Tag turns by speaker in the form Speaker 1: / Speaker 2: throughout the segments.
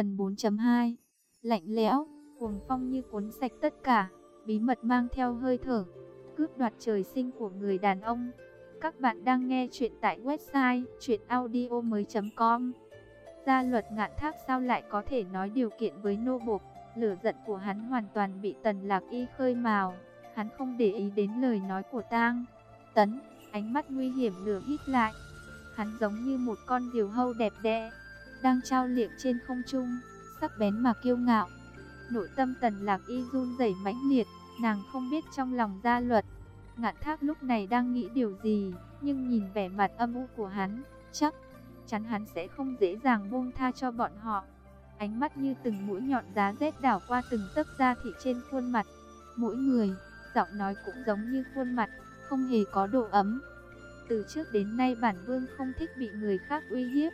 Speaker 1: Phần 4.2 Lạnh lẽo, cuồng phong như cuốn sạch tất cả, bí mật mang theo hơi thở, cướp đoạt trời sinh của người đàn ông. Các bạn đang nghe chuyện tại website chuyenaudio.com Gia luật ngạn thác sao lại có thể nói điều kiện với nô bộc, lửa giận của hắn hoàn toàn bị tần lạc y khơi mào, hắn không để ý đến lời nói của tang. Tấn, ánh mắt nguy hiểm lửa hít lại, hắn giống như một con diều hâu đẹp đẽ, đang trao liệng trên không trung, sắc bén mà kiêu ngạo. Nội tâm tần lạc y run rẩy mãnh liệt, nàng không biết trong lòng gia luật. Ngạn thác lúc này đang nghĩ điều gì, nhưng nhìn vẻ mặt âm u của hắn, chắc chắn hắn sẽ không dễ dàng buông tha cho bọn họ. Ánh mắt như từng mũi nhọn giá rét đảo qua từng tấc da thị trên khuôn mặt. Mỗi người, giọng nói cũng giống như khuôn mặt, không hề có độ ấm. Từ trước đến nay bản vương không thích bị người khác uy hiếp,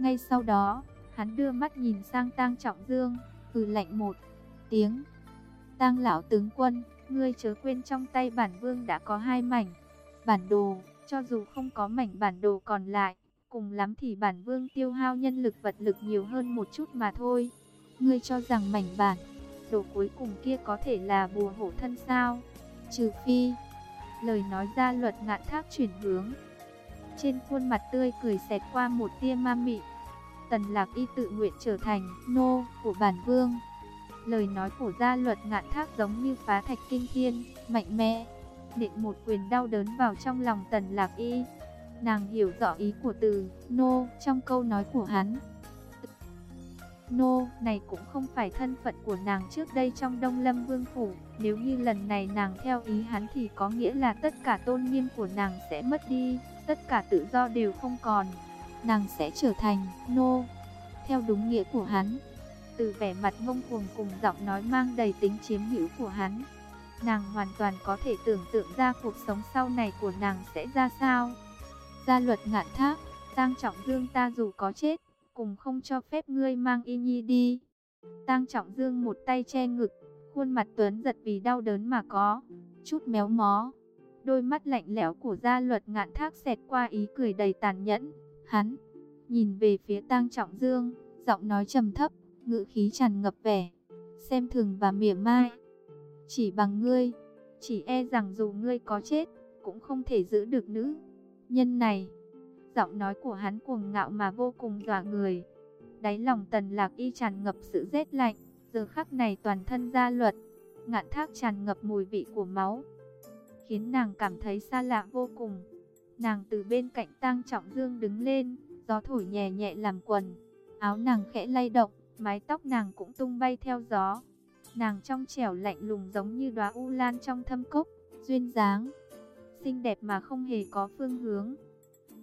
Speaker 1: ngay sau đó, hắn đưa mắt nhìn sang Tang Trọng Dương, hừ lạnh một tiếng. Tang lão tướng quân, ngươi chớ quên trong tay bản vương đã có hai mảnh bản đồ, cho dù không có mảnh bản đồ còn lại, cùng lắm thì bản vương tiêu hao nhân lực vật lực nhiều hơn một chút mà thôi. Ngươi cho rằng mảnh bản đồ cuối cùng kia có thể là bùa hộ thân sao? Trừ phi, lời nói ra luật ngạn thác chuyển hướng. Trên khuôn mặt tươi cười xẹt qua một tia ma mị, Tần Lạc Y tự nguyện trở thành nô của bản vương. Lời nói của gia luật ngạn thác giống như phá thạch kinh thiên, mạnh mẽ, đệm một quyền đau đớn vào trong lòng Tần Lạc Y. Nàng hiểu rõ ý của từ nô trong câu nói của hắn. Nô này cũng không phải thân phận của nàng trước đây trong Đông Lâm Vương Phủ. Nếu như lần này nàng theo ý hắn thì có nghĩa là tất cả tôn nghiêm của nàng sẽ mất đi, tất cả tự do đều không còn nàng sẽ trở thành nô, theo đúng nghĩa của hắn. Từ vẻ mặt ngông cuồng cùng giọng nói mang đầy tính chiếm hữu của hắn, nàng hoàn toàn có thể tưởng tượng ra cuộc sống sau này của nàng sẽ ra sao. Gia luật ngạn thác, Tang Trọng Dương ta dù có chết, cùng không cho phép ngươi mang y nhi đi. Tang Trọng Dương một tay che ngực, khuôn mặt tuấn giật vì đau đớn mà có chút méo mó. Đôi mắt lạnh lẽo của gia luật ngạn thác xẹt qua ý cười đầy tàn nhẫn. Hắn nhìn về phía Tang Trọng Dương, giọng nói trầm thấp, ngữ khí tràn ngập vẻ xem thường và mỉa mai. Chỉ bằng ngươi, chỉ e rằng dù ngươi có chết, cũng không thể giữ được nữ nhân này. Giọng nói của hắn cuồng ngạo mà vô cùng dọa người. Đáy lòng Tần Lạc Y tràn ngập sự rét lạnh, giờ khắc này toàn thân da luật, ngạn thác tràn ngập mùi vị của máu, khiến nàng cảm thấy xa lạ vô cùng. Nàng từ bên cạnh Tang Trọng Dương đứng lên, gió thổi nhẹ nhẹ làm quần. Áo nàng khẽ lay động, mái tóc nàng cũng tung bay theo gió. Nàng trong trẻo lạnh lùng giống như đóa u lan trong thâm cốc, duyên dáng, xinh đẹp mà không hề có phương hướng.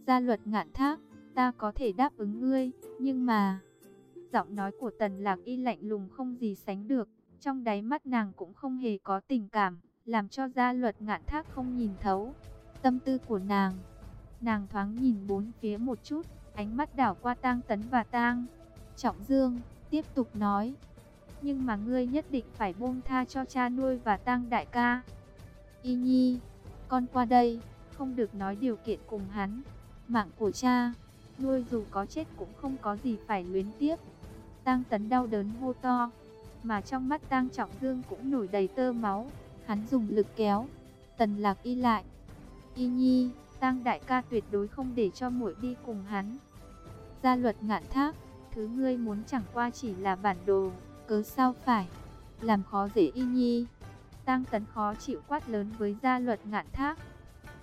Speaker 1: Gia luật ngạn thác, ta có thể đáp ứng ngươi, nhưng mà... Giọng nói của tần lạc y lạnh lùng không gì sánh được, trong đáy mắt nàng cũng không hề có tình cảm, làm cho gia luật ngạn thác không nhìn thấu tâm tư của nàng. Nàng thoáng nhìn bốn phía một chút, ánh mắt đảo qua tang tấn và tang. Trọng Dương, tiếp tục nói. Nhưng mà ngươi nhất định phải buông tha cho cha nuôi và tang đại ca. Y nhi, con qua đây, không được nói điều kiện cùng hắn. Mạng của cha, nuôi dù có chết cũng không có gì phải luyến tiếc Tang tấn đau đớn hô to, mà trong mắt tang trọng dương cũng nổi đầy tơ máu. Hắn dùng lực kéo, tần lạc y lại. Y Nhi, Tang đại ca tuyệt đối không để cho muội đi cùng hắn. Gia luật ngạn thác, thứ ngươi muốn chẳng qua chỉ là bản đồ, cớ sao phải làm khó dễ Y Nhi. Tang Tấn khó chịu quát lớn với gia luật ngạn thác.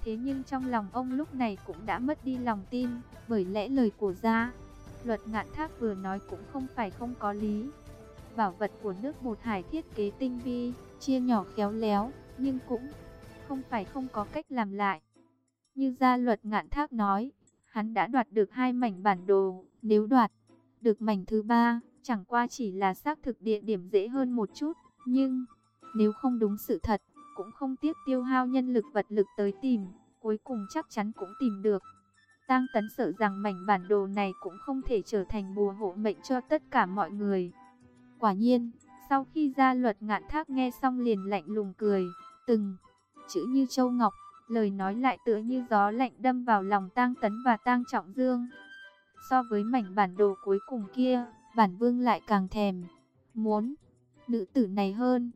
Speaker 1: Thế nhưng trong lòng ông lúc này cũng đã mất đi lòng tin, bởi lẽ lời của gia luật ngạn thác vừa nói cũng không phải không có lý. Bảo vật của nước bột hải thiết kế tinh vi, chia nhỏ khéo léo, nhưng cũng không phải không có cách làm lại. Như gia luật ngạn thác nói, hắn đã đoạt được hai mảnh bản đồ, nếu đoạt được mảnh thứ ba, chẳng qua chỉ là xác thực địa điểm dễ hơn một chút, nhưng nếu không đúng sự thật, cũng không tiếc tiêu hao nhân lực vật lực tới tìm, cuối cùng chắc chắn cũng tìm được. Tang Tấn sợ rằng mảnh bản đồ này cũng không thể trở thành bùa hộ mệnh cho tất cả mọi người. Quả nhiên, sau khi gia luật ngạn thác nghe xong liền lạnh lùng cười, từng chữ như châu ngọc, lời nói lại tựa như gió lạnh đâm vào lòng Tang Tấn và Tang Trọng Dương. So với mảnh bản đồ cuối cùng kia, bản vương lại càng thèm. Muốn nữ tử này hơn.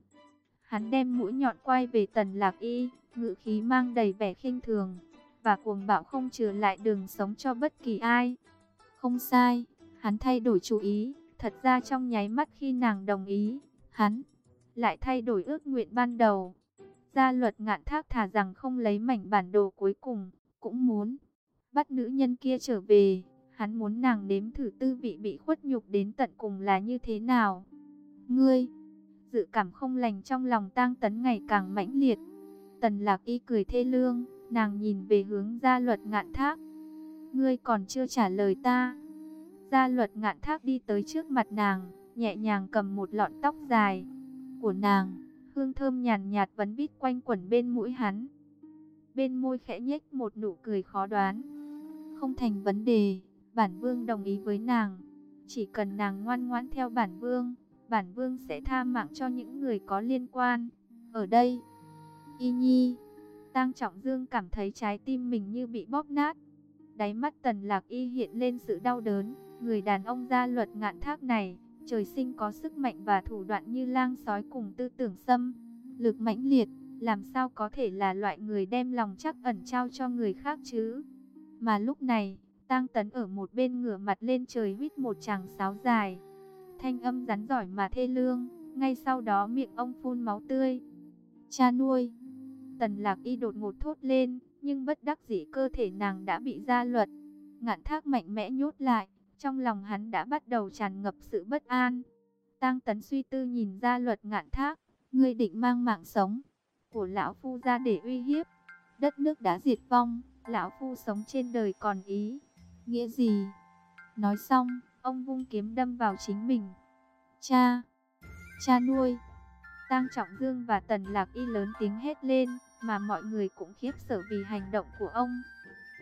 Speaker 1: Hắn đem mũi nhọn quay về tần lạc y, ngữ khí mang đầy vẻ khinh thường, và cuồng bạo không trừ lại đường sống cho bất kỳ ai. Không sai, hắn thay đổi chú ý, thật ra trong nháy mắt khi nàng đồng ý, hắn lại thay đổi ước nguyện ban đầu. Gia luật ngạn thác thả rằng không lấy mảnh bản đồ cuối cùng, cũng muốn bắt nữ nhân kia trở về. Hắn muốn nàng nếm thử tư vị bị khuất nhục đến tận cùng là như thế nào. Ngươi, dự cảm không lành trong lòng tang tấn ngày càng mãnh liệt. Tần lạc y cười thê lương, nàng nhìn về hướng gia luật ngạn thác. Ngươi còn chưa trả lời ta. Gia luật ngạn thác đi tới trước mặt nàng, nhẹ nhàng cầm một lọn tóc dài của nàng. Hương thơm nhàn nhạt vấn vít quanh quẩn bên mũi hắn. Bên môi khẽ nhếch một nụ cười khó đoán. Không thành vấn đề, bản vương đồng ý với nàng. Chỉ cần nàng ngoan ngoãn theo bản vương, bản vương sẽ tha mạng cho những người có liên quan. Ở đây, y nhi, Tăng Trọng Dương cảm thấy trái tim mình như bị bóp nát. Đáy mắt tần lạc y hiện lên sự đau đớn. Người đàn ông gia luật ngạn thác này, trời sinh có sức mạnh và thủ đoạn như lang sói cùng tư tưởng xâm. Lực mãnh liệt, làm sao có thể là loại người đem lòng chắc ẩn trao cho người khác chứ? Mà lúc này, Tang Tấn ở một bên ngửa mặt lên trời huýt một tràng sáo dài. Thanh âm rắn giỏi mà thê lương, ngay sau đó miệng ông phun máu tươi. Cha nuôi. Tần Lạc Y đột ngột thốt lên, nhưng bất đắc dĩ cơ thể nàng đã bị ra luật. Ngạn thác mạnh mẽ nhốt lại, trong lòng hắn đã bắt đầu tràn ngập sự bất an. Tang Tấn suy tư nhìn ra luật ngạn thác, ngươi định mang mạng sống của lão phu ra để uy hiếp. Đất nước đã diệt vong, lão phu sống trên đời còn ý. Nghĩa gì? Nói xong, ông vung kiếm đâm vào chính mình. Cha! Cha nuôi! Tang Trọng Dương và Tần Lạc Y lớn tiếng hét lên, mà mọi người cũng khiếp sợ vì hành động của ông.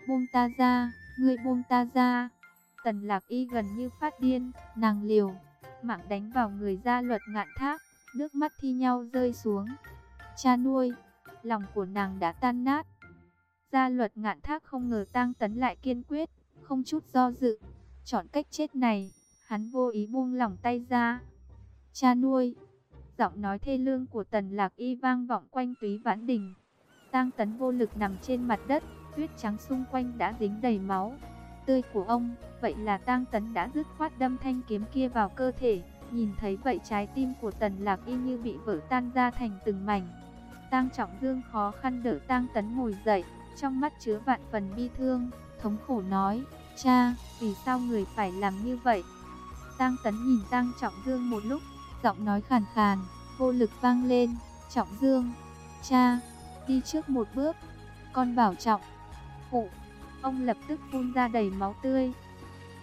Speaker 1: Buông ta ra, ngươi buông ta ra! Tần Lạc Y gần như phát điên, nàng liều, mạng đánh vào người gia luật ngạn thác, nước mắt thi nhau rơi xuống. Cha nuôi, lòng của nàng đã tan nát. Gia luật ngạn thác không ngờ tang tấn lại kiên quyết, không chút do dự, chọn cách chết này, hắn vô ý buông lỏng tay ra. Cha nuôi, giọng nói thê lương của tần lạc y vang vọng quanh túy vãn đình. Tang tấn vô lực nằm trên mặt đất, tuyết trắng xung quanh đã dính đầy máu tươi của ông. Vậy là tang tấn đã dứt khoát đâm thanh kiếm kia vào cơ thể. Nhìn thấy vậy trái tim của tần lạc y như bị vỡ tan ra thành từng mảnh. Tang trọng dương khó khăn đỡ tang tấn ngồi dậy, trong mắt chứa vạn phần bi thương, thống khổ nói, cha, vì sao người phải làm như vậy? Tang tấn nhìn tang trọng dương một lúc, giọng nói khàn khàn, vô lực vang lên, trọng dương, cha, đi trước một bước, con bảo trọng, phụ. Ông lập tức phun ra đầy máu tươi.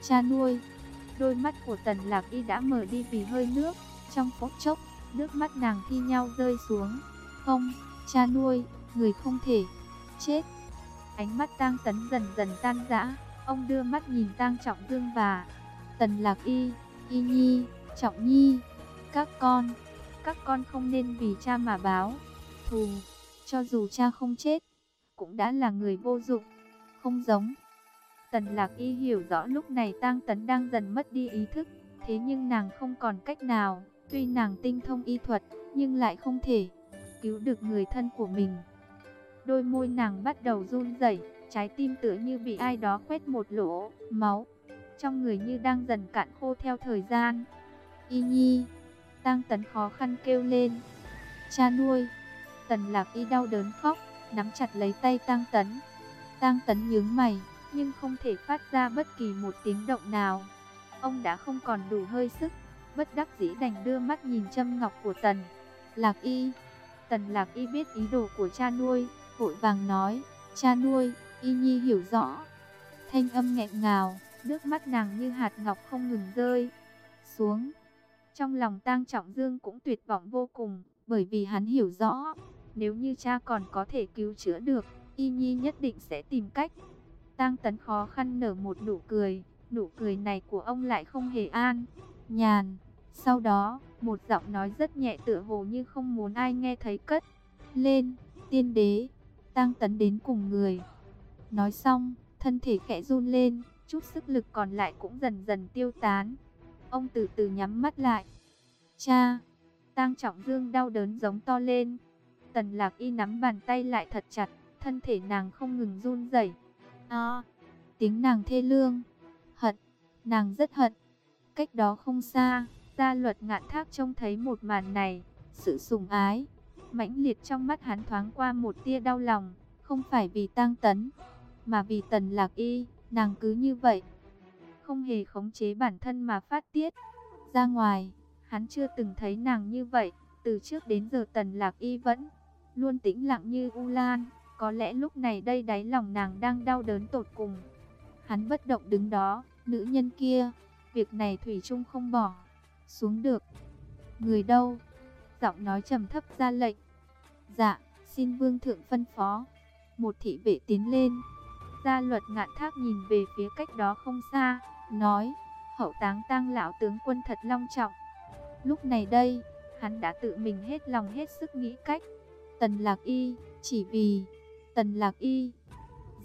Speaker 1: Cha nuôi, đôi mắt của tần lạc y đã mở đi vì hơi nước. Trong phút chốc, nước mắt nàng thi nhau rơi xuống. Không, cha nuôi, người không thể chết. Ánh mắt tang tấn dần dần tan rã. Ông đưa mắt nhìn tang trọng dương và tần lạc y, y nhi, trọng nhi. Các con, các con không nên vì cha mà báo. Thù, cho dù cha không chết, cũng đã là người vô dụng không giống. Tần lạc y hiểu rõ lúc này tang tấn đang dần mất đi ý thức, thế nhưng nàng không còn cách nào, tuy nàng tinh thông y thuật, nhưng lại không thể cứu được người thân của mình. Đôi môi nàng bắt đầu run rẩy, trái tim tựa như bị ai đó quét một lỗ máu, trong người như đang dần cạn khô theo thời gian. Y nhi, tang tấn khó khăn kêu lên, cha nuôi, tần lạc y đau đớn khóc, nắm chặt lấy tay tang tấn. Tang Tấn nhướng mày, nhưng không thể phát ra bất kỳ một tiếng động nào. Ông đã không còn đủ hơi sức, bất đắc dĩ đành đưa mắt nhìn châm ngọc của Tần. Lạc Y, Tần Lạc Y biết ý đồ của cha nuôi, vội vàng nói, cha nuôi, Y Nhi hiểu rõ. Thanh âm nghẹn ngào, nước mắt nàng như hạt ngọc không ngừng rơi xuống. Trong lòng Tang Trọng Dương cũng tuyệt vọng vô cùng, bởi vì hắn hiểu rõ, nếu như cha còn có thể cứu chữa được, Y Nhi nhất định sẽ tìm cách. Tang Tấn khó khăn nở một nụ cười, nụ cười này của ông lại không hề an, nhàn. Sau đó, một giọng nói rất nhẹ tựa hồ như không muốn ai nghe thấy cất. Lên, tiên đế, Tang Tấn đến cùng người. Nói xong, thân thể khẽ run lên, chút sức lực còn lại cũng dần dần tiêu tán. Ông từ từ nhắm mắt lại. Cha! Tang Trọng Dương đau đớn giống to lên. Tần Lạc Y nắm bàn tay lại thật chặt, thân thể nàng không ngừng run rẩy. A! tiếng nàng thê lương. Hận! Nàng rất hận. Cách đó không xa, gia luật ngạn thác trông thấy một màn này, sự sùng ái. mãnh liệt trong mắt hắn thoáng qua một tia đau lòng, không phải vì tang tấn, mà vì tần lạc y, nàng cứ như vậy. Không hề khống chế bản thân mà phát tiết. Ra ngoài, hắn chưa từng thấy nàng như vậy, từ trước đến giờ tần lạc y vẫn luôn tĩnh lặng như U Lan. Có lẽ lúc này đây đáy lòng nàng đang đau đớn tột cùng. Hắn bất động đứng đó, nữ nhân kia, việc này Thủy Trung không bỏ xuống được. Người đâu? Giọng nói trầm thấp ra lệnh. Dạ, xin vương thượng phân phó. Một thị vệ tiến lên. Gia luật ngạn thác nhìn về phía cách đó không xa, nói, hậu táng tang lão tướng quân thật long trọng. Lúc này đây, hắn đã tự mình hết lòng hết sức nghĩ cách. Tần lạc y, chỉ vì, tần lạc y.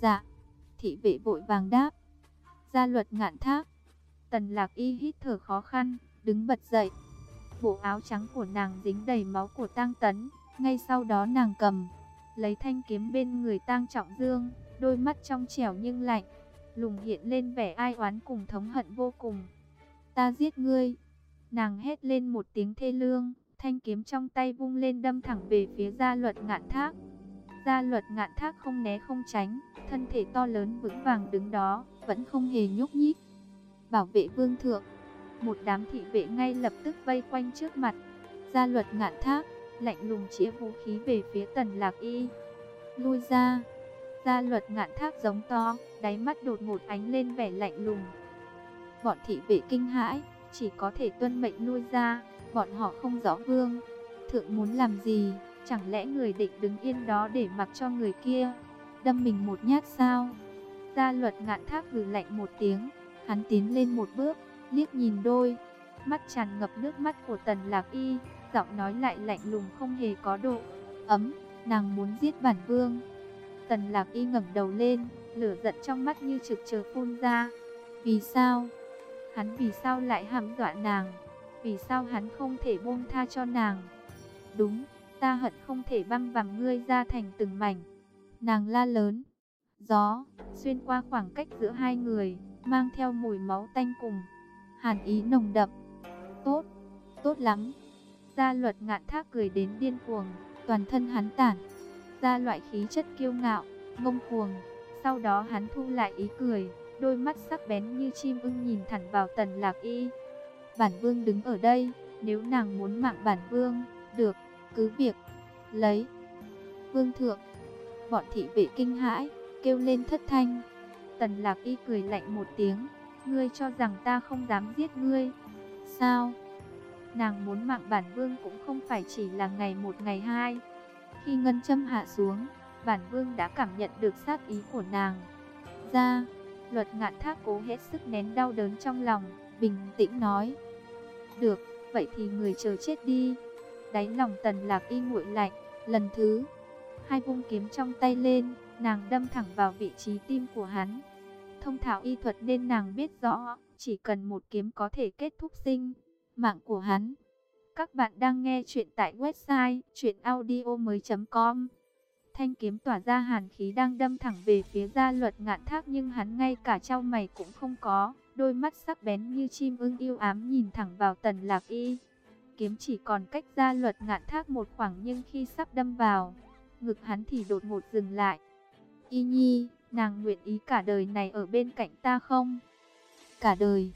Speaker 1: Dạ, thị vệ vội vàng đáp. Gia luật ngạn thác. Tần lạc y hít thở khó khăn, đứng bật dậy. Bộ áo trắng của nàng dính đầy máu của tang tấn. Ngay sau đó nàng cầm, lấy thanh kiếm bên người tang trọng dương, đôi mắt trong trẻo nhưng lạnh, lùng hiện lên vẻ ai oán cùng thống hận vô cùng. Ta giết ngươi. Nàng hét lên một tiếng thê lương, thanh kiếm trong tay vung lên đâm thẳng về phía gia luật ngạn thác. Gia luật ngạn thác không né không tránh, thân thể to lớn vững vàng đứng đó, vẫn không hề nhúc nhích. Bảo vệ vương thượng, một đám thị vệ ngay lập tức vây quanh trước mặt. Gia luật ngạn thác, lạnh lùng chĩa vũ khí về phía tần lạc y. Lui ra, gia luật ngạn thác giống to, đáy mắt đột ngột ánh lên vẻ lạnh lùng. Bọn thị vệ kinh hãi, chỉ có thể tuân mệnh lui ra, bọn họ không rõ vương. Thượng muốn làm gì, chẳng lẽ người định đứng yên đó để mặc cho người kia, đâm mình một nhát sao? Gia luật ngạn thác gửi lạnh một tiếng, hắn tiến lên một bước, liếc nhìn đôi, mắt tràn ngập nước mắt của tần lạc y, giọng nói lại lạnh lùng không hề có độ, ấm, nàng muốn giết bản vương. Tần lạc y ngẩng đầu lên, lửa giận trong mắt như trực chờ phun ra. Vì sao? Hắn vì sao lại hãm dọa nàng? Vì sao hắn không thể buông tha cho nàng? Đúng, ta hận không thể băm vằm ngươi ra thành từng mảnh. Nàng la lớn. Gió, xuyên qua khoảng cách giữa hai người, mang theo mùi máu tanh cùng. Hàn ý nồng đậm. Tốt, tốt lắm. Gia luật ngạn thác cười đến điên cuồng, toàn thân hắn tản. Ra loại khí chất kiêu ngạo, ngông cuồng. Sau đó hắn thu lại ý cười, đôi mắt sắc bén như chim ưng nhìn thẳng vào tần lạc y. Bản vương đứng ở đây, nếu nàng muốn mạng bản vương, được, cứ việc, lấy. Vương thượng, bọn thị vệ kinh hãi, kêu lên thất thanh. Tần lạc y cười lạnh một tiếng, ngươi cho rằng ta không dám giết ngươi. Sao? Nàng muốn mạng bản vương cũng không phải chỉ là ngày một ngày hai. Khi ngân châm hạ xuống, bản vương đã cảm nhận được sát ý của nàng. Ra, luật ngạn thác cố hết sức nén đau đớn trong lòng, bình tĩnh nói. Được, vậy thì người chờ chết đi. Đáy lòng tần lạc y nguội lạnh, lần thứ. Hai vung kiếm trong tay lên, nàng đâm thẳng vào vị trí tim của hắn. Thông thạo y thuật nên nàng biết rõ, chỉ cần một kiếm có thể kết thúc sinh mạng của hắn. Các bạn đang nghe chuyện tại website chuyenaudio.com Thanh kiếm tỏa ra hàn khí đang đâm thẳng về phía gia luật ngạn thác nhưng hắn ngay cả trao mày cũng không có. Đôi mắt sắc bén như chim ưng yêu ám nhìn thẳng vào tần lạc y. Kiếm chỉ còn cách gia luật ngạn thác một khoảng nhưng khi sắp đâm vào, ngực hắn thì đột ngột dừng lại. Y nhi, nàng nguyện ý cả đời này ở bên cạnh ta không? Cả đời.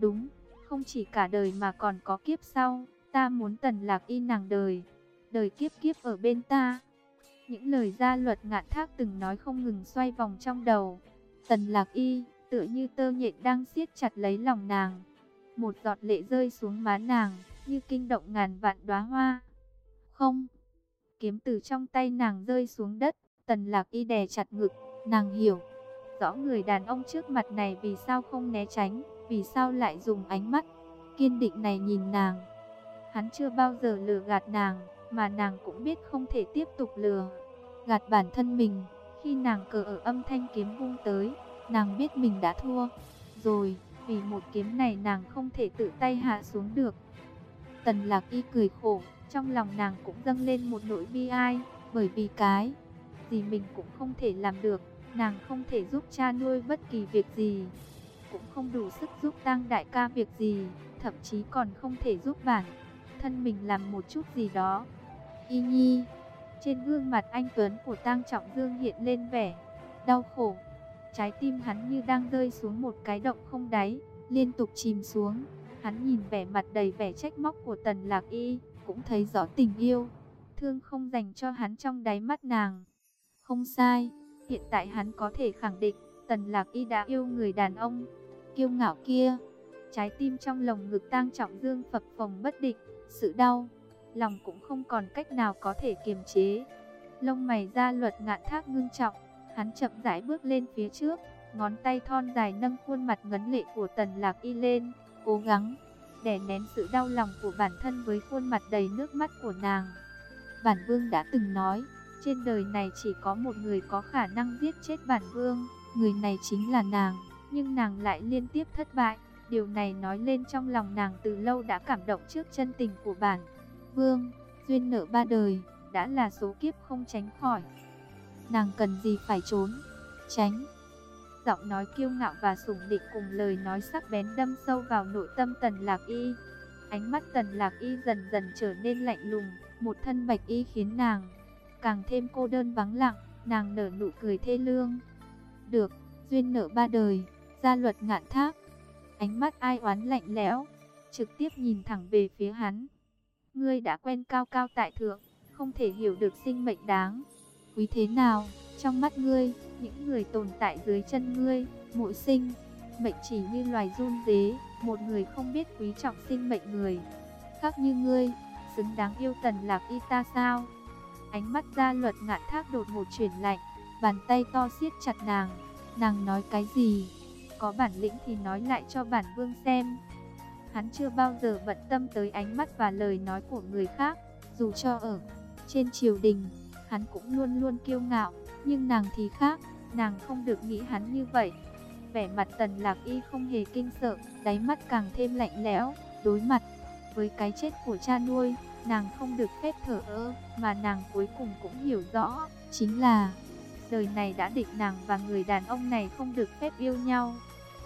Speaker 1: Đúng, không chỉ cả đời mà còn có kiếp sau, ta muốn tần lạc y nàng đời. Đời kiếp kiếp ở bên ta. Những lời gia luật ngạn thác từng nói không ngừng xoay vòng trong đầu. Tần lạc y, tựa như tơ nhện đang siết chặt lấy lòng nàng. Một giọt lệ rơi xuống má nàng, như kinh động ngàn vạn đóa hoa. Không, kiếm từ trong tay nàng rơi xuống đất, tần lạc y đè chặt ngực, nàng hiểu. Rõ người đàn ông trước mặt này vì sao không né tránh, vì sao lại dùng ánh mắt kiên định này nhìn nàng. Hắn chưa bao giờ lừa gạt nàng, mà nàng cũng biết không thể tiếp tục lừa gạt bản thân mình. Khi nàng cờ ở âm thanh kiếm vung tới, nàng biết mình đã thua. Rồi, Vì một kiếm này nàng không thể tự tay hạ xuống được. Tần lạc y cười khổ, trong lòng nàng cũng dâng lên một nỗi bi ai, bởi vì cái gì mình cũng không thể làm được, nàng không thể giúp cha nuôi bất kỳ việc gì, cũng không đủ sức giúp tăng đại ca việc gì, thậm chí còn không thể giúp bản thân mình làm một chút gì đó. Y Nhi, trên gương mặt anh Tuấn của Tăng Trọng Dương hiện lên vẻ đau khổ. Trái tim hắn như đang rơi xuống một cái động không đáy, liên tục chìm xuống. Hắn nhìn vẻ mặt đầy vẻ trách móc của Tần Lạc Y, cũng thấy rõ tình yêu, thương không dành cho hắn trong đáy mắt nàng. Không sai, hiện tại hắn có thể khẳng định, Tần Lạc Y đã yêu người đàn ông kiêu ngạo kia. Trái tim trong lồng ngực tang trọng dương phập phồng bất định, sự đau, lòng cũng không còn cách nào có thể kiềm chế. Lông mày ra luật ngạn thác ngưng trọng, hắn chậm rãi bước lên phía trước, ngón tay thon dài nâng khuôn mặt ngấn lệ của tần lạc y lên, cố gắng, đè nén sự đau lòng của bản thân với khuôn mặt đầy nước mắt của nàng. Bản vương đã từng nói, trên đời này chỉ có một người có khả năng giết chết bản vương, người này chính là nàng, nhưng nàng lại liên tiếp thất bại. Điều này nói lên trong lòng nàng từ lâu đã cảm động trước chân tình của bản vương, duyên nợ ba đời, đã là số kiếp không tránh khỏi. Nàng cần gì phải trốn, tránh. Giọng nói kiêu ngạo và sùng định cùng lời nói sắc bén đâm sâu vào nội tâm tần lạc y. Ánh mắt tần lạc y dần dần trở nên lạnh lùng, một thân bạch y khiến nàng càng thêm cô đơn vắng lặng, nàng nở nụ cười thê lương. Được, duyên nợ ba đời, gia luật ngạn thác. Ánh mắt ai oán lạnh lẽo, trực tiếp nhìn thẳng về phía hắn. Ngươi đã quen cao cao tại thượng, không thể hiểu được sinh mệnh đáng. Quý thế nào, trong mắt ngươi, những người tồn tại dưới chân ngươi, mỗi sinh, mệnh chỉ như loài run dế, một người không biết quý trọng sinh mệnh người. Khác như ngươi, xứng đáng yêu tần lạc y ta sao? Ánh mắt ra luật ngạn thác đột một chuyển lạnh, bàn tay to siết chặt nàng. Nàng nói cái gì? Có bản lĩnh thì nói lại cho bản vương xem. Hắn chưa bao giờ bận tâm tới ánh mắt và lời nói của người khác, dù cho ở trên triều đình, hắn cũng luôn luôn kiêu ngạo, nhưng nàng thì khác, nàng không được nghĩ hắn như vậy. Vẻ mặt tần lạc y không hề kinh sợ, đáy mắt càng thêm lạnh lẽo, đối mặt với cái chết của cha nuôi, nàng không được phép thở ơ, mà nàng cuối cùng cũng hiểu rõ, chính là đời này đã định nàng và người đàn ông này không được phép yêu nhau.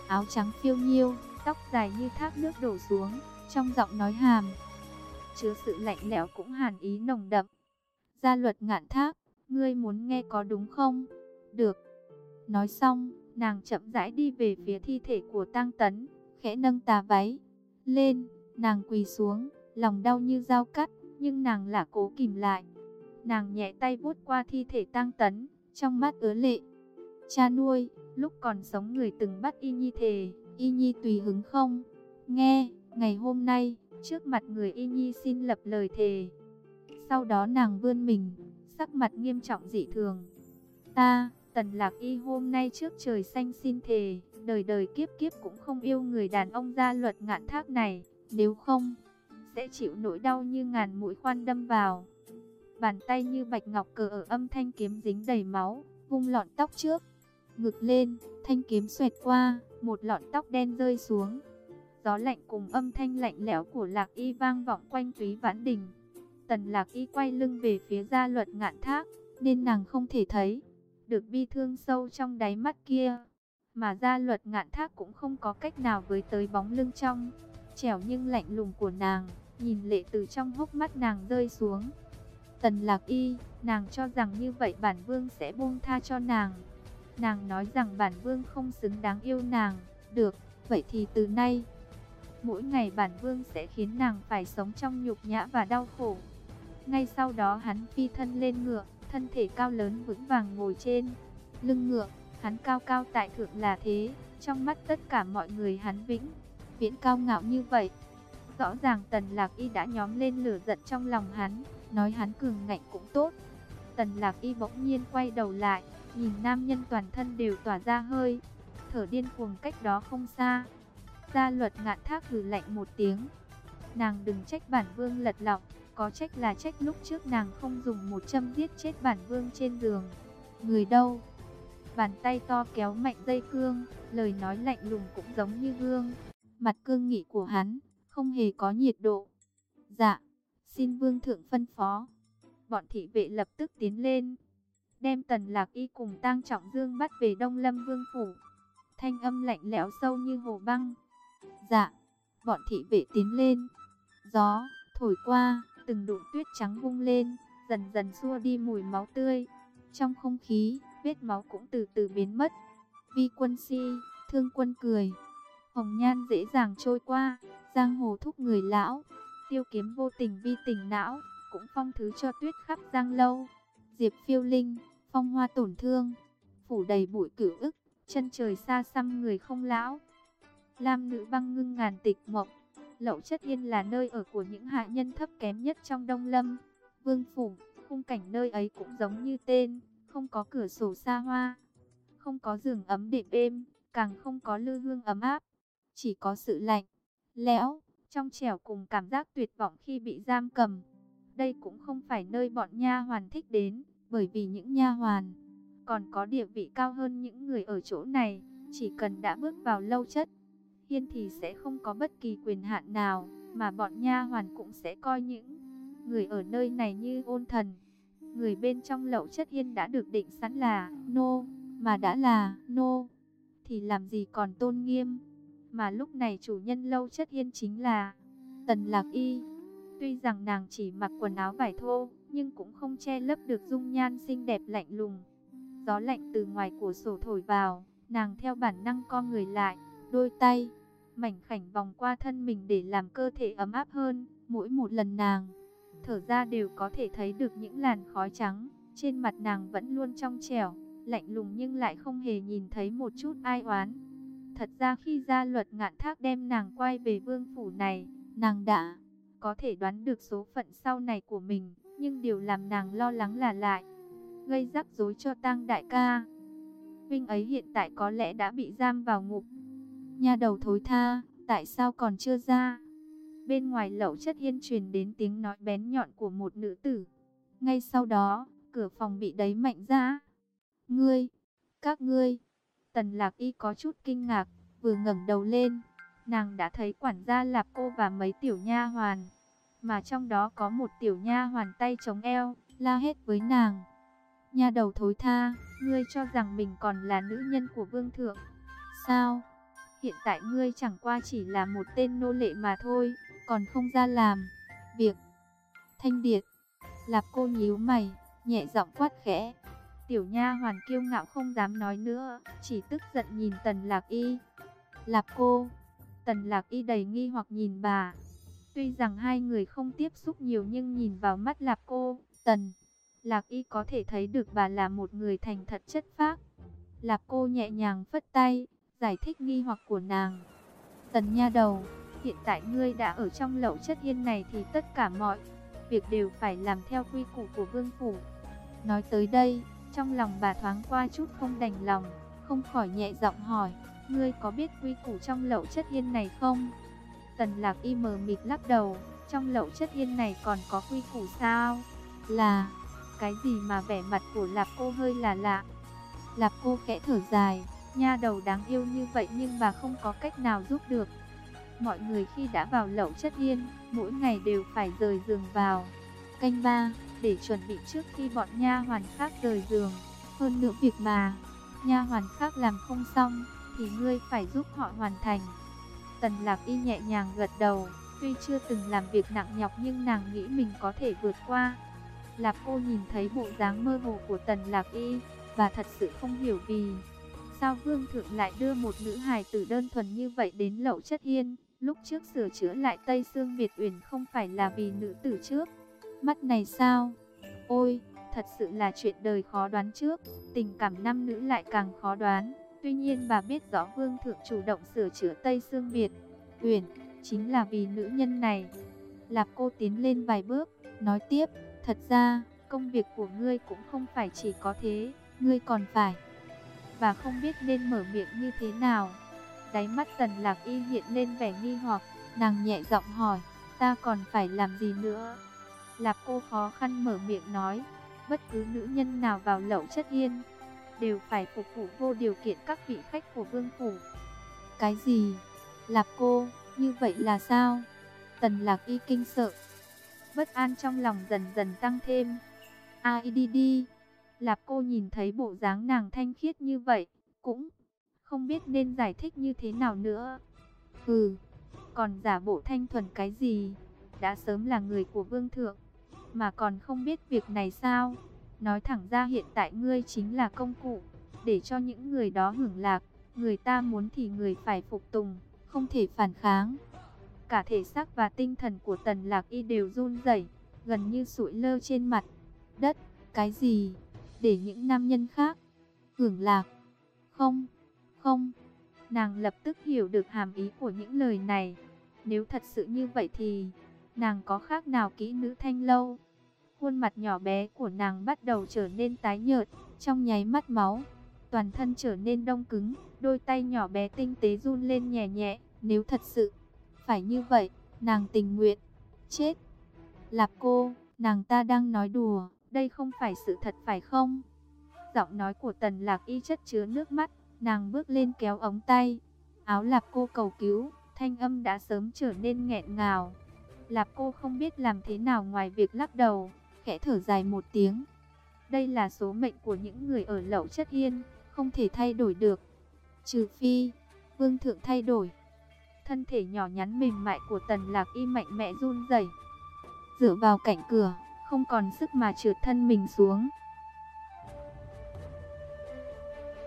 Speaker 1: Áo trắng phiêu nhiêu, tóc dài như thác nước đổ xuống, trong giọng nói hàm, chứa sự lạnh lẽo cũng hàn ý nồng đậm. Gia luật ngạn thác, ngươi muốn nghe có đúng không? Được. Nói xong, nàng chậm rãi đi về phía thi thể của tăng tấn, khẽ nâng tà váy lên, nàng quỳ xuống, lòng đau như dao cắt, nhưng nàng là cố kìm lại. Nàng nhẹ tay vuốt qua thi thể tăng tấn, trong mắt ứa lệ. Cha nuôi, lúc còn sống người từng bắt y nhi thề, y nhi tùy hứng không? Nghe, ngày hôm nay, trước mặt người y nhi xin lập lời thề. Sau đó nàng vươn mình, sắc mặt nghiêm trọng dị thường. Ta, tần lạc y hôm nay trước trời xanh xin thề, đời đời kiếp kiếp cũng không yêu người đàn ông gia luật ngạn thác này, nếu không, sẽ chịu nỗi đau như ngàn mũi khoan đâm vào. Bàn tay như bạch ngọc cờ ở âm thanh kiếm dính đầy máu, vung lọn tóc trước, ngực lên, thanh kiếm xoẹt qua, một lọn tóc đen rơi xuống. Gió lạnh cùng âm thanh lạnh lẽo của lạc y vang vọng quanh túy vãn đình. Tần lạc y quay lưng về phía gia luật ngạn thác, nên nàng không thể thấy được bi thương sâu trong đáy mắt kia. Mà gia luật ngạn thác cũng không có cách nào với tới bóng lưng trong, trẻo nhưng lạnh lùng của nàng, nhìn lệ từ trong hốc mắt nàng rơi xuống. Tần lạc y, nàng cho rằng như vậy bản vương sẽ buông tha cho nàng. Nàng nói rằng bản vương không xứng đáng yêu nàng, được, vậy thì từ nay, mỗi ngày bản vương sẽ khiến nàng phải sống trong nhục nhã và đau khổ. Ngay sau đó hắn phi thân lên ngựa, thân thể cao lớn vững vàng ngồi trên lưng ngựa, hắn cao cao tại thượng là thế, trong mắt tất cả mọi người hắn vĩnh, viễn cao ngạo như vậy. Rõ ràng Tần Lạc Y đã nhóm lên lửa giận trong lòng hắn, nói hắn cường ngạnh cũng tốt. Tần Lạc Y bỗng nhiên quay đầu lại, nhìn nam nhân toàn thân đều tỏa ra hơi, thở điên cuồng cách đó không xa. Gia luật ngạn thác hừ lạnh một tiếng. Nàng đừng trách bản vương lật lọng, có trách là trách lúc trước nàng không dùng một châm giết chết bản vương trên giường. Người đâu? Bàn tay to kéo mạnh dây cương, lời nói lạnh lùng cũng giống như gương. Mặt cương nghị của hắn, không hề có nhiệt độ. Dạ, xin vương thượng phân phó. Bọn thị vệ lập tức tiến lên, đem tần lạc y cùng tang trọng dương bắt về Đông Lâm Vương Phủ. Thanh âm lạnh lẽo sâu như hồ băng. Dạ, bọn thị vệ tiến lên. Gió, thổi qua, từng đụng tuyết trắng vung lên, dần dần xua đi mùi máu tươi. Trong không khí, vết máu cũng từ từ biến mất. Vi quân si, thương quân cười. Hồng nhan dễ dàng trôi qua, giang hồ thúc người lão. Tiêu kiếm vô tình vi tình não, cũng phong thứ cho tuyết khắp giang lâu. Diệp phiêu linh, phong hoa tổn thương, phủ đầy bụi cửu ức, chân trời xa xăm người không lão. Lam nữ băng ngưng ngàn tịch mộng, lậu chất yên là nơi ở của những hạ nhân thấp kém nhất trong Đông Lâm. Vương phủ, khung cảnh nơi ấy cũng giống như tên, không có cửa sổ xa hoa, không có giường ấm đệm êm, càng không có lư hương ấm áp, chỉ có sự lạnh, lẽo, trong trẻo cùng cảm giác tuyệt vọng khi bị giam cầm. Đây cũng không phải nơi bọn nha hoàn thích đến, bởi vì những nha hoàn còn có địa vị cao hơn những người ở chỗ này, chỉ cần đã bước vào lâu chất, hiên thì sẽ không có bất kỳ quyền hạn nào, mà bọn nha hoàn cũng sẽ coi những người ở nơi này như ôn thần. Người bên trong lậu chất hiên đã được định sẵn là nô, mà đã là nô, thì làm gì còn tôn nghiêm. Mà lúc này chủ nhân lâu chất hiên chính là Tần Lạc Y. Tuy rằng nàng chỉ mặc quần áo vải thô, nhưng cũng không che lấp được dung nhan xinh đẹp lạnh lùng. Gió lạnh từ ngoài cửa sổ thổi vào, nàng theo bản năng co người lại, đôi tay, mảnh khảnh vòng qua thân mình để làm cơ thể ấm áp hơn. Mỗi một lần nàng thở ra đều có thể thấy được những làn khói trắng, trên mặt nàng vẫn luôn trong trẻo, lạnh lùng nhưng lại không hề nhìn thấy một chút ai oán. Thật ra khi gia luật ngạn thác đem nàng quay về vương phủ này, nàng đã có thể đoán được số phận sau này của mình, nhưng điều làm nàng lo lắng là lại gây rắc rối cho tang đại ca. Vinh ấy hiện tại có lẽ đã bị giam vào ngục nha đầu thối tha, tại sao còn chưa ra? Bên ngoài lậu chất hiên truyền đến tiếng nói bén nhọn của một nữ tử. Ngay sau đó, cửa phòng bị đẩy mạnh ra. Ngươi, các ngươi. Tần lạc y có chút kinh ngạc, vừa ngẩng đầu lên. Nàng đã thấy quản gia lạp cô và mấy tiểu nha hoàn. Mà trong đó có một tiểu nha hoàn tay chống eo, la hết với nàng. Nha đầu thối tha, ngươi cho rằng mình còn là nữ nhân của vương thượng. Sao? Hiện tại ngươi chẳng qua chỉ là một tên nô lệ mà thôi còn không ra làm việc. Thanh Điệt, Lạp cô nhíu mày, nhẹ giọng quát khẽ. Tiểu nha hoàn kiêu ngạo không dám nói nữa, chỉ tức giận nhìn Tần Lạc Y. Lạp cô, Tần Lạc Y đầy nghi hoặc nhìn bà. Tuy rằng hai người không tiếp xúc nhiều nhưng nhìn vào mắt Lạp cô, Tần Lạc Y có thể thấy được bà là một người thành thật chất phác. Lạp cô nhẹ nhàng phất tay, giải thích nghi hoặc của nàng. Tần nha đầu, hiện tại ngươi đã ở trong lậu chất yên này thì tất cả mọi việc đều phải làm theo quy củ của vương phủ. Nói tới đây, trong lòng bà thoáng qua chút không đành lòng, không khỏi nhẹ giọng hỏi, ngươi có biết quy củ trong lậu chất yên này không? Tần lạc y mờ mịt lắc đầu, trong lậu chất yên này còn có quy củ sao? Là, cái gì mà vẻ mặt của lạp cô hơi là lạ? Lạp cô khẽ thở dài, nha đầu đáng yêu như vậy nhưng bà không có cách nào giúp được. Mọi người khi đã vào lậu chất yên, mỗi ngày đều phải rời giường vào. Canh ba, để chuẩn bị trước khi bọn nha hoàn khác rời giường. Hơn nữa việc mà, nha hoàn khác làm không xong, thì ngươi phải giúp họ hoàn thành. Tần lạc y nhẹ nhàng gật đầu, tuy chưa từng làm việc nặng nhọc nhưng nàng nghĩ mình có thể vượt qua. Lạp cô nhìn thấy bộ dáng mơ hồ của tần lạc y, và thật sự không hiểu vì sao vương thượng lại đưa một nữ hài tử đơn thuần như vậy đến lậu chất hiên. Lúc trước sửa chữa lại Tây Sương biệt Uyển không phải là vì nữ tử trước. Mắt này sao? Ôi, thật sự là chuyện đời khó đoán trước. Tình cảm nam nữ lại càng khó đoán. Tuy nhiên bà biết rõ Vương Thượng chủ động sửa chữa Tây Sương biệt Uyển chính là vì nữ nhân này. Lạp cô tiến lên vài bước, nói tiếp, thật ra, công việc của ngươi cũng không phải chỉ có thế, ngươi còn phải. Và không biết nên mở miệng như thế nào. Đáy mắt tần lạc y hiện lên vẻ nghi hoặc, nàng nhẹ giọng hỏi, ta còn phải làm gì nữa? Lạc cô khó khăn mở miệng nói, bất cứ nữ nhân nào vào lậu chất yên, đều phải phục vụ vô điều kiện các vị khách của vương phủ.
Speaker 2: Cái gì? Lạp cô, như vậy là sao? Tần lạc y kinh sợ.
Speaker 1: Bất an trong lòng dần dần tăng thêm. Ai đi đi. Lạp cô nhìn thấy bộ dáng nàng thanh khiết như vậy, cũng không biết nên giải thích như thế nào nữa.
Speaker 2: Ừ,
Speaker 1: còn giả bộ thanh thuần cái gì? Đã sớm là người của vương thượng, mà còn không biết việc này sao? Nói thẳng ra hiện tại ngươi chính là công cụ, để cho những người đó hưởng lạc, người ta muốn thì người phải phục tùng, không thể phản kháng. Cả thể xác và tinh thần của tần lạc y đều run rẩy gần như sụi lơ trên mặt đất.
Speaker 2: Cái gì? Để những nam nhân khác hưởng lạc? Không, không.
Speaker 1: Nàng lập tức hiểu được hàm ý của những lời này. Nếu thật sự như vậy thì, nàng có khác nào kỹ nữ thanh lâu? Khuôn mặt nhỏ bé của nàng bắt đầu trở nên tái nhợt, trong nháy mắt máu. Toàn thân trở nên đông cứng, đôi tay nhỏ bé tinh tế run lên nhẹ nhẹ.
Speaker 2: Nếu thật sự phải như vậy, nàng tình nguyện chết. Lạp cô, nàng ta đang nói đùa,
Speaker 1: đây không phải sự thật phải không? Giọng nói của tần lạc y chất chứa nước mắt, nàng bước lên kéo ống tay. Áo lạp cô cầu cứu, thanh âm đã sớm trở nên nghẹn ngào. Lạp cô không biết làm thế nào ngoài việc lắc đầu, khẽ thở dài một tiếng. Đây là số mệnh của những người ở lậu chất yên, không thể thay đổi được. Trừ phi, vương thượng thay đổi. Thân thể nhỏ nhắn mềm mại của tần lạc y mạnh mẽ run rẩy
Speaker 2: Dựa vào cạnh cửa,
Speaker 1: không còn sức mà trượt thân mình xuống.